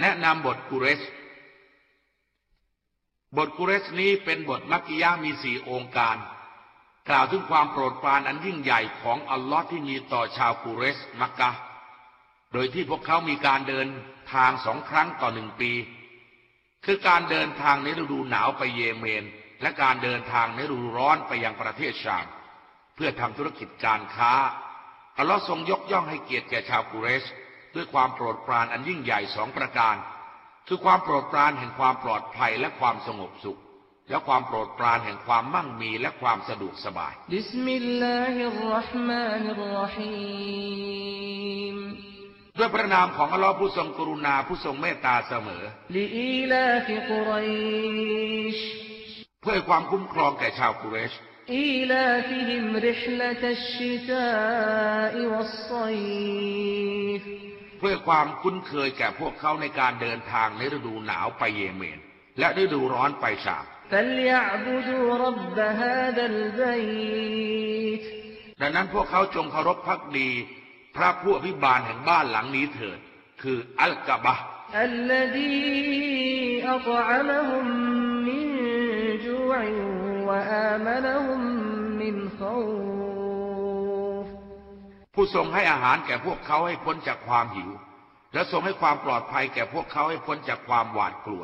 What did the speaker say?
แนะนำบทกุเรชบทกุเรชนี้เป็นบทมักกิยะห์มีสี่องค์การ กล่าวถึงความโปรดปรานอันยิ่งใหญ่ของอัลลอฮ์ที่มีต่อชาวกุเรชมักกะ โดยที่พวกเขามีการเดินทางสองครั้งต่อหนึ่งปี คือการเดินทางในฤดูหนาวไปเยเมน และการเดินทางในฤดูร้อนไปยังประเทศชาม เพื่อทำธุรกิจการค้าอัลลอฮ์ทรงยกย่องให้เกียรติแก่ชาวกุเรช ด้วยความโปรดปรานอันยิ่งใหญ่สองประการ คือความโปรดปรานแห่งความปลอดภัยและความสงบสุข และความโปรดปรานแห่งความมั่งมีและความสะดวกสบาย بسم الله الرحمن الرحيم ด้วยพระนามของอัลลอฮ์ผู้ทรงกรุณาผู้ทรงเมตตาเสมอ لإيلاف قريش เพื่อความคุ้มครองแก่ชาวกุเรชอีลาฟิฮิมริฮลตัชชิตาอิวัศไซ พื่อความคุ้นเคยแก่พวกเขาในการเดินทางในฤดูหนาวไปเยเมน และฤดูร้อนไปชาบดังนั้นพวกเขาจงเคารพพักดี พระผู้อภิบาลแห่งบ้านหลังนี้เถิด คืออัลกับะอั ผู้ทรงให้อาหารแก่พวกเขาให้พ้นจากความหิว และทรงให้ความปลอดภัยแก่พวกเขาให้พ้นจากความหวาดกลัว